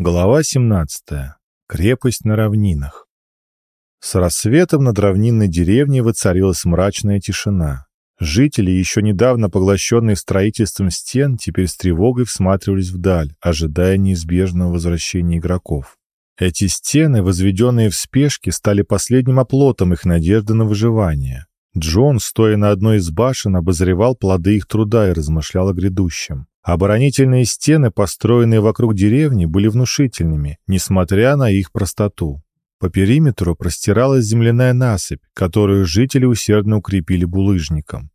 Глава 17. Крепость на равнинах. С рассветом над равнинной деревней воцарилась мрачная тишина. Жители, еще недавно поглощенные строительством стен, теперь с тревогой всматривались вдаль, ожидая неизбежного возвращения игроков. Эти стены, возведенные в спешке, стали последним оплотом их надежды на выживание. Джон, стоя на одной из башен, обозревал плоды их труда и размышлял о грядущем. Оборонительные стены, построенные вокруг деревни, были внушительными, несмотря на их простоту. По периметру простиралась земляная насыпь, которую жители усердно укрепили булыжником.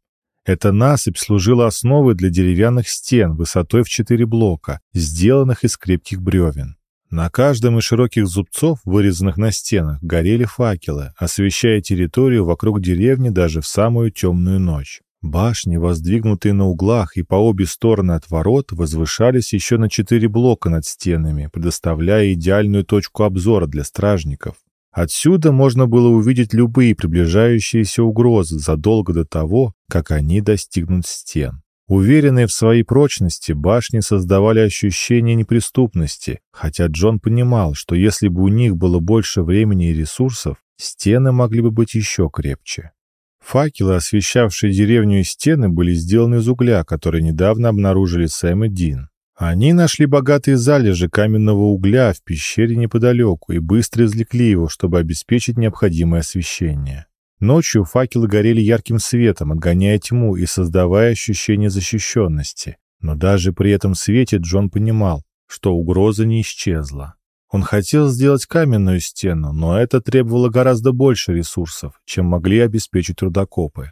Эта насыпь служила основой для деревянных стен высотой в четыре блока, сделанных из крепких бревен. На каждом из широких зубцов, вырезанных на стенах, горели факелы, освещая территорию вокруг деревни даже в самую темную ночь. Башни, воздвигнутые на углах и по обе стороны от ворот, возвышались еще на четыре блока над стенами, предоставляя идеальную точку обзора для стражников. Отсюда можно было увидеть любые приближающиеся угрозы задолго до того, как они достигнут стен. Уверенные в своей прочности, башни создавали ощущение неприступности, хотя Джон понимал, что если бы у них было больше времени и ресурсов, стены могли бы быть еще крепче. Факелы, освещавшие деревню и стены, были сделаны из угля, который недавно обнаружили Сэм и Дин. Они нашли богатые залежи каменного угля в пещере неподалеку и быстро извлекли его, чтобы обеспечить необходимое освещение. Ночью факелы горели ярким светом, отгоняя тьму и создавая ощущение защищенности. Но даже при этом свете Джон понимал, что угроза не исчезла. Он хотел сделать каменную стену, но это требовало гораздо больше ресурсов, чем могли обеспечить рудокопы.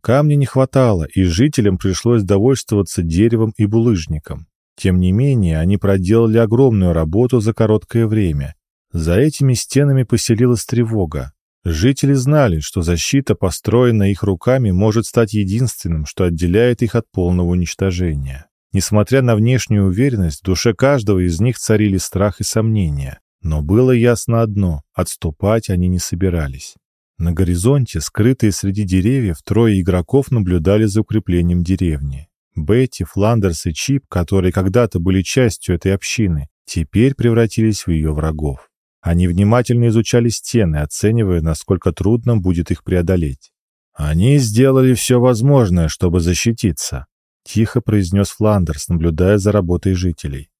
Камня не хватало, и жителям пришлось довольствоваться деревом и булыжником. Тем не менее, они проделали огромную работу за короткое время. За этими стенами поселилась тревога. Жители знали, что защита, построенная их руками, может стать единственным, что отделяет их от полного уничтожения. Несмотря на внешнюю уверенность, в душе каждого из них царили страх и сомнения. Но было ясно одно – отступать они не собирались. На горизонте, скрытые среди деревьев, трое игроков наблюдали за укреплением деревни. Бетти, Фландерс и Чип, которые когда-то были частью этой общины, теперь превратились в ее врагов. Они внимательно изучали стены, оценивая, насколько трудно будет их преодолеть. Они сделали все возможное, чтобы защититься. — тихо произнес Фландерс, наблюдая за работой жителей.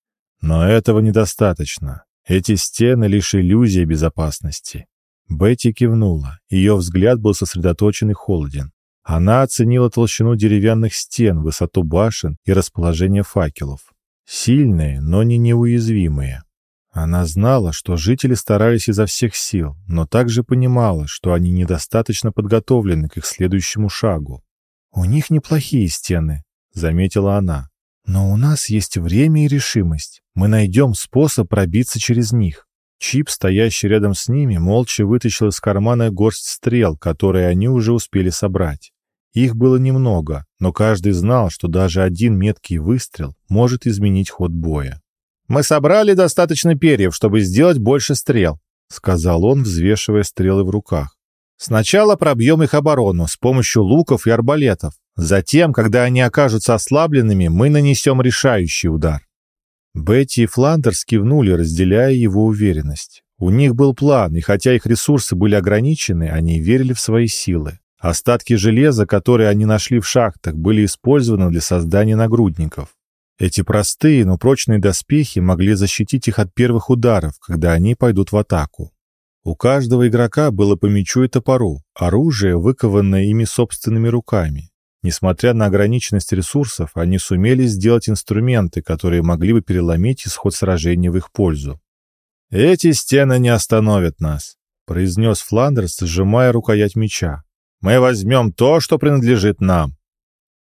«Но этого недостаточно. Эти стены — лишь иллюзия безопасности». Бетти кивнула. Ее взгляд был сосредоточен и холоден. Она оценила толщину деревянных стен, высоту башен и расположение факелов. Сильные, но не неуязвимые. Она знала, что жители старались изо всех сил, но также понимала, что они недостаточно подготовлены к их следующему шагу. «У них неплохие стены», — заметила она. «Но у нас есть время и решимость. Мы найдем способ пробиться через них». Чип, стоящий рядом с ними, молча вытащил из кармана горсть стрел, которые они уже успели собрать. Их было немного, но каждый знал, что даже один меткий выстрел может изменить ход боя. «Мы собрали достаточно перьев, чтобы сделать больше стрел», — сказал он, взвешивая стрелы в руках. «Сначала пробьем их оборону с помощью луков и арбалетов. Затем, когда они окажутся ослабленными, мы нанесем решающий удар. Бетти и Фландерс кивнули, разделяя его уверенность. У них был план, и хотя их ресурсы были ограничены, они верили в свои силы. Остатки железа, которые они нашли в шахтах, были использованы для создания нагрудников. Эти простые, но прочные доспехи могли защитить их от первых ударов, когда они пойдут в атаку. У каждого игрока было по мечу и топору, оружие, выкованное ими собственными руками. Несмотря на ограниченность ресурсов, они сумели сделать инструменты, которые могли бы переломить исход сражения в их пользу. «Эти стены не остановят нас», — произнес Фландерс, сжимая рукоять меча. «Мы возьмем то, что принадлежит нам».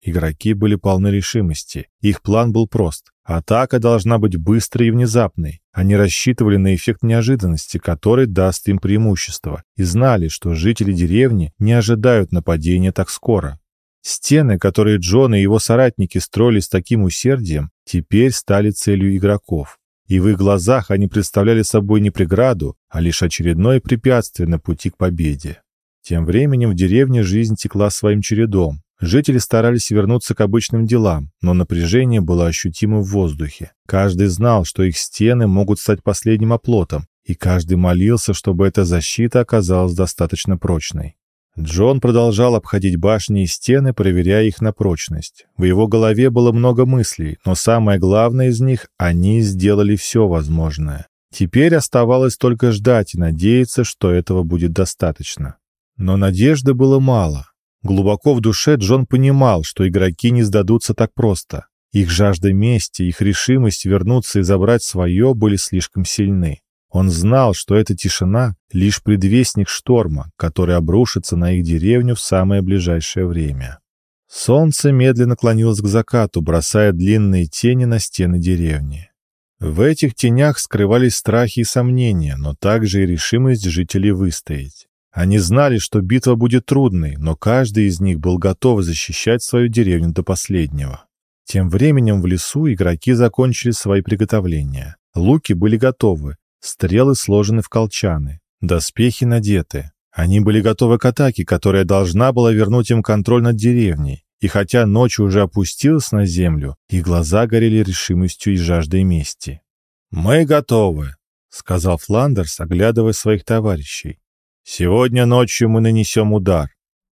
Игроки были полны решимости. Их план был прост. Атака должна быть быстрой и внезапной. Они рассчитывали на эффект неожиданности, который даст им преимущество, и знали, что жители деревни не ожидают нападения так скоро. Стены, которые Джон и его соратники строили с таким усердием, теперь стали целью игроков. И в их глазах они представляли собой не преграду, а лишь очередное препятствие на пути к победе. Тем временем в деревне жизнь текла своим чередом. Жители старались вернуться к обычным делам, но напряжение было ощутимо в воздухе. Каждый знал, что их стены могут стать последним оплотом, и каждый молился, чтобы эта защита оказалась достаточно прочной. Джон продолжал обходить башни и стены, проверяя их на прочность. В его голове было много мыслей, но самое главное из них – они сделали все возможное. Теперь оставалось только ждать и надеяться, что этого будет достаточно. Но надежды было мало. Глубоко в душе Джон понимал, что игроки не сдадутся так просто. Их жажда мести, их решимость вернуться и забрать свое были слишком сильны. Он знал, что эта тишина — лишь предвестник шторма, который обрушится на их деревню в самое ближайшее время. Солнце медленно клонилось к закату, бросая длинные тени на стены деревни. В этих тенях скрывались страхи и сомнения, но также и решимость жителей выстоять. Они знали, что битва будет трудной, но каждый из них был готов защищать свою деревню до последнего. Тем временем в лесу игроки закончили свои приготовления. Луки были готовы, Стрелы сложены в колчаны, доспехи надеты. Они были готовы к атаке, которая должна была вернуть им контроль над деревней. И хотя ночь уже опустилась на землю, их глаза горели решимостью и жаждой мести. «Мы готовы», — сказал Фландерс, оглядывая своих товарищей. «Сегодня ночью мы нанесем удар».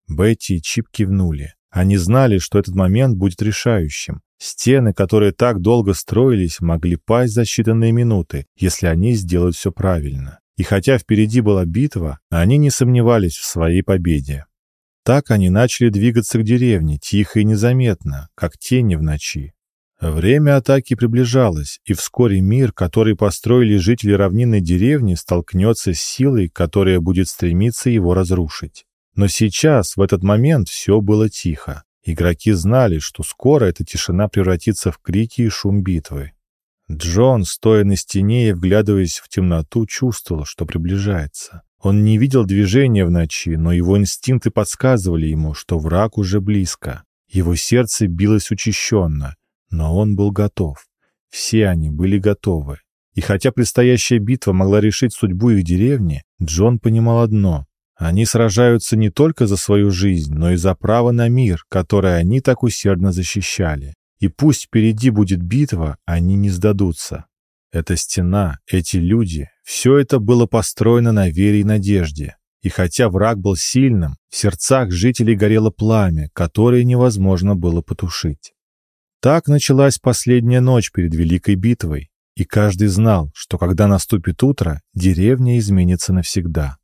Бетти и Чип кивнули. Они знали, что этот момент будет решающим. Стены, которые так долго строились, могли пасть за считанные минуты, если они сделают все правильно. И хотя впереди была битва, они не сомневались в своей победе. Так они начали двигаться к деревне, тихо и незаметно, как тени в ночи. Время атаки приближалось, и вскоре мир, который построили жители равнинной деревни, столкнется с силой, которая будет стремиться его разрушить. Но сейчас, в этот момент, все было тихо. Игроки знали, что скоро эта тишина превратится в крики и шум битвы. Джон, стоя на стене и вглядываясь в темноту, чувствовал, что приближается. Он не видел движения в ночи, но его инстинкты подсказывали ему, что враг уже близко. Его сердце билось учащенно, но он был готов. Все они были готовы. И хотя предстоящая битва могла решить судьбу их деревни, Джон понимал одно они сражаются не только за свою жизнь, но и за право на мир, которое они так усердно защищали. И пусть впереди будет битва, они не сдадутся. Эта стена, эти люди, все это было построено на вере и надежде. И хотя враг был сильным, в сердцах жителей горело пламя, которое невозможно было потушить. Так началась последняя ночь перед Великой битвой, и каждый знал, что когда наступит утро, деревня изменится навсегда.